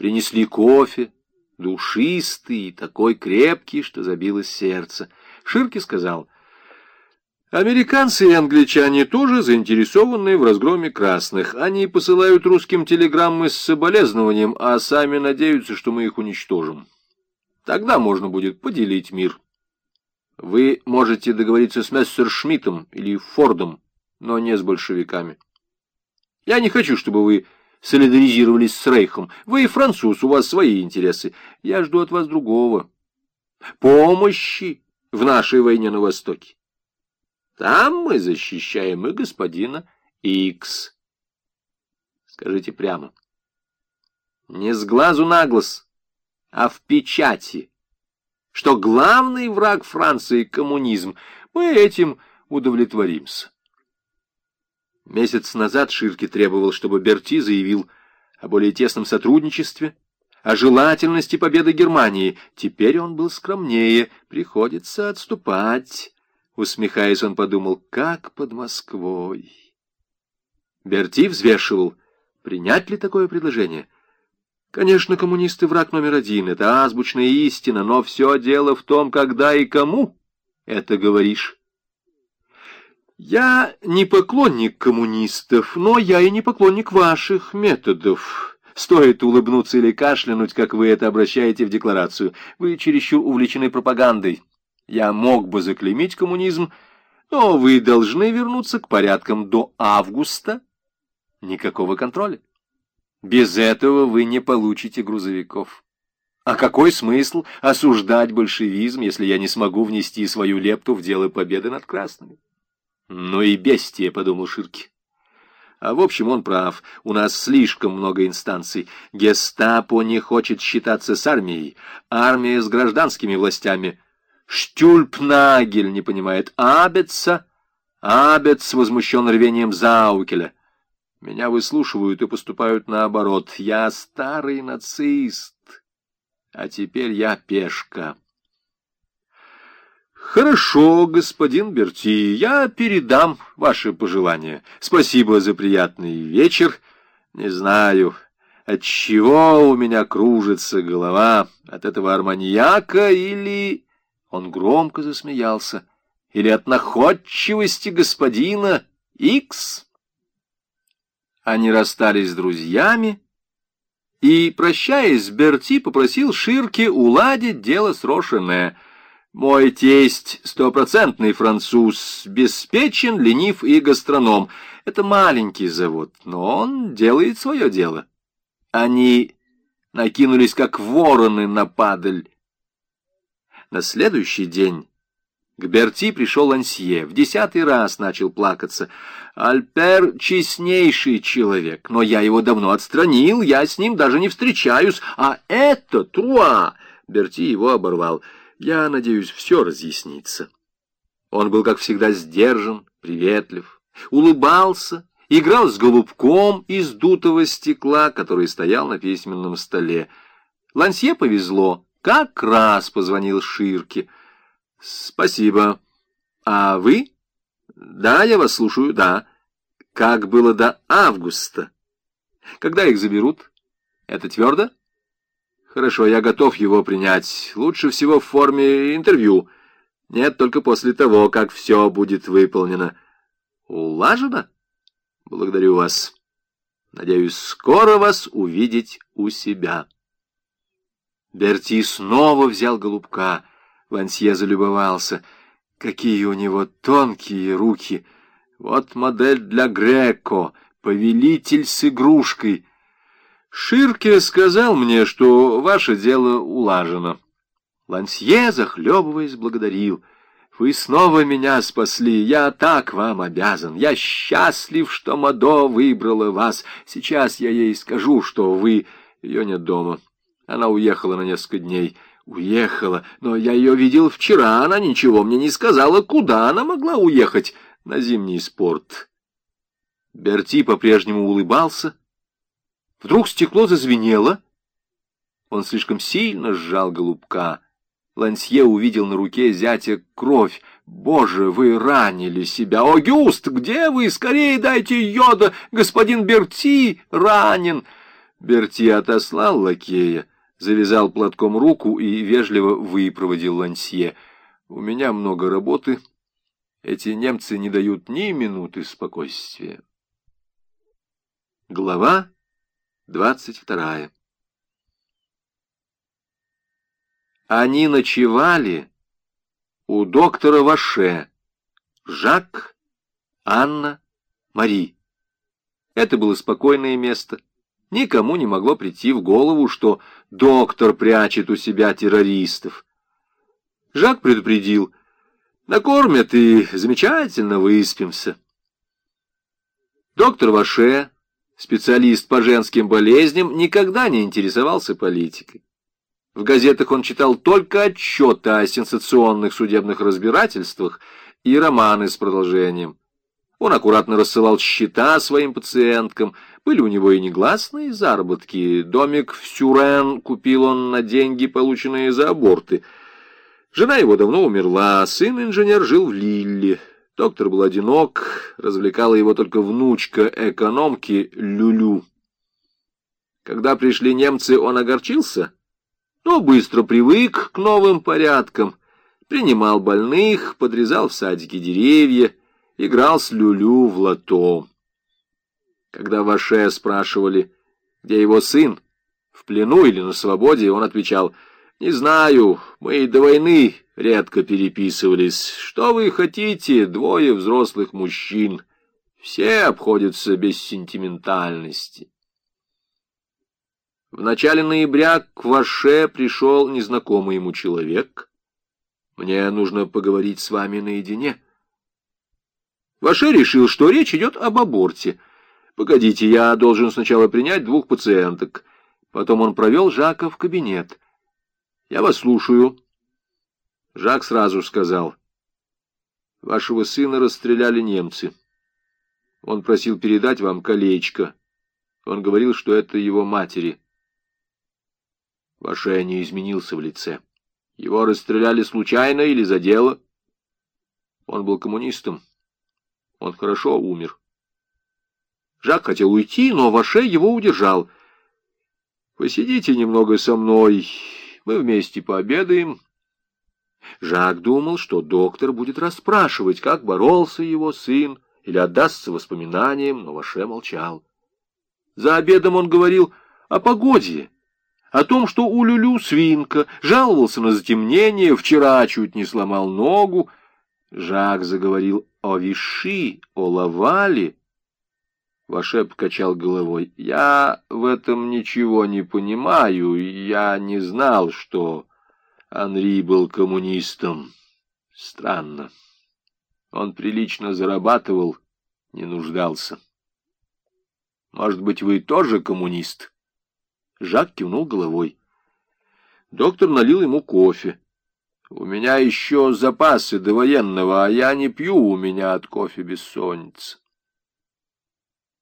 Принесли кофе, душистый и такой крепкий, что забилось сердце. Ширки сказал, «Американцы и англичане тоже заинтересованы в разгроме красных. Они посылают русским телеграммы с соболезнованием, а сами надеются, что мы их уничтожим. Тогда можно будет поделить мир. Вы можете договориться с Мессершмиттом или Фордом, но не с большевиками. Я не хочу, чтобы вы солидаризировались с Рейхом. Вы и француз, у вас свои интересы. Я жду от вас другого. Помощи в нашей войне на Востоке. Там мы защищаем и господина Икс. Скажите прямо. Не с глазу на глаз, а в печати, что главный враг Франции — коммунизм. Мы этим удовлетворимся. Месяц назад Ширки требовал, чтобы Берти заявил о более тесном сотрудничестве, о желательности победы Германии. Теперь он был скромнее, приходится отступать. Усмехаясь, он подумал, как под Москвой. Берти взвешивал, принять ли такое предложение. Конечно, коммунисты враг номер один, это азбучная истина, но все дело в том, когда и кому это говоришь. Я не поклонник коммунистов, но я и не поклонник ваших методов. Стоит улыбнуться или кашлянуть, как вы это обращаете в декларацию. Вы чересчур увлечены пропагандой. Я мог бы заклеймить коммунизм, но вы должны вернуться к порядкам до августа. Никакого контроля. Без этого вы не получите грузовиков. А какой смысл осуждать большевизм, если я не смогу внести свою лепту в дело победы над красными? Ну и бестия, подумал Ширки. А в общем, он прав. У нас слишком много инстанций. Гестапо не хочет считаться с армией. Армия с гражданскими властями. Штюльпнагель не понимает Абетса. Абец возмущен рвением Заукеля. Меня выслушивают и поступают наоборот. Я старый нацист, а теперь я пешка. «Хорошо, господин Берти, я передам ваши пожелания. Спасибо за приятный вечер. Не знаю, от чего у меня кружится голова, от этого арманьяка или...» Он громко засмеялся. «Или от находчивости господина Икс?» Они расстались с друзьями, и, прощаясь, Берти попросил Ширки уладить дело с Рошене — мой тесть — стопроцентный француз, беспечен, ленив и гастроном. Это маленький завод, но он делает свое дело. Они накинулись, как вороны на падаль. На следующий день к Берти пришел Ансье, в десятый раз начал плакаться. «Альпер — честнейший человек, но я его давно отстранил, я с ним даже не встречаюсь, а это Труа!» Берти его оборвал — я надеюсь, все разъяснится. Он был, как всегда, сдержан, приветлив, улыбался, играл с голубком из дутого стекла, который стоял на письменном столе. Лансье повезло, как раз позвонил Ширке. «Спасибо. А вы?» «Да, я вас слушаю, да. Как было до августа? Когда их заберут? Это твердо?» Хорошо, я готов его принять. Лучше всего в форме интервью. Нет, только после того, как все будет выполнено. Улажено? Благодарю вас. Надеюсь, скоро вас увидеть у себя. Берти снова взял голубка. Вансье залюбовался. Какие у него тонкие руки! Вот модель для Греко, повелитель с игрушкой — Ширке сказал мне, что ваше дело улажено. Лансье, захлебываясь, благодарил. Вы снова меня спасли, я так вам обязан. Я счастлив, что Мадо выбрала вас. Сейчас я ей скажу, что вы... Ее нет дома. Она уехала на несколько дней. Уехала, но я ее видел вчера, она ничего мне не сказала, куда она могла уехать. На зимний спорт. Берти по-прежнему улыбался, Вдруг стекло зазвенело. Он слишком сильно сжал голубка. Лансье увидел на руке зятя кровь. «Боже, вы ранили себя! Огюст, где вы? Скорее дайте йода! Господин Берти ранен!» Берти отослал лакея, завязал платком руку и вежливо выпроводил Лансье. «У меня много работы. Эти немцы не дают ни минуты спокойствия». Глава двадцать вторая Они ночевали у доктора Ваше, Жак, Анна, Мари. Это было спокойное место. Никому не могло прийти в голову, что доктор прячет у себя террористов. Жак предупредил, накормят и замечательно выспимся. Доктор Ваше, специалист по женским болезням, никогда не интересовался политикой. В газетах он читал только отчеты о сенсационных судебных разбирательствах и романы с продолжением. Он аккуратно рассылал счета своим пациенткам, были у него и негласные заработки. Домик в Сюрен купил он на деньги, полученные за аборты. Жена его давно умерла, сын-инженер жил в Лилле. Доктор был одинок, развлекала его только внучка экономки Люлю. Когда пришли немцы, он огорчился, но быстро привык к новым порядкам, принимал больных, подрезал в садике деревья, играл с Люлю в лото. Когда Ваше спрашивали, где его сын, в плену или на свободе, он отвечал, «Не знаю, мы до войны редко переписывались. Что вы хотите, двое взрослых мужчин? Все обходятся без сентиментальности». В начале ноября к Ваше пришел незнакомый ему человек. «Мне нужно поговорить с вами наедине». Ваше решил, что речь идет об аборте — «Погодите, я должен сначала принять двух пациенток». Потом он провел Жака в кабинет. «Я вас слушаю». Жак сразу сказал. «Вашего сына расстреляли немцы. Он просил передать вам колечко. Он говорил, что это его матери». Ваше не изменился в лице. Его расстреляли случайно или за дело? Он был коммунистом. Он хорошо умер. Жак хотел уйти, но Ваше его удержал. «Посидите немного со мной, мы вместе пообедаем». Жак думал, что доктор будет расспрашивать, как боролся его сын, или отдастся воспоминаниям, но Ваше молчал. За обедом он говорил о погоде, о том, что у Люлю свинка, жаловался на затемнение, вчера чуть не сломал ногу. Жак заговорил о Виши, о Лавале, Ваше покачал головой. «Я в этом ничего не понимаю. Я не знал, что Анри был коммунистом. Странно. Он прилично зарабатывал, не нуждался. Может быть, вы тоже коммунист?» Жак кивнул головой. Доктор налил ему кофе. «У меня еще запасы до военного, а я не пью, у меня от кофе бессонница».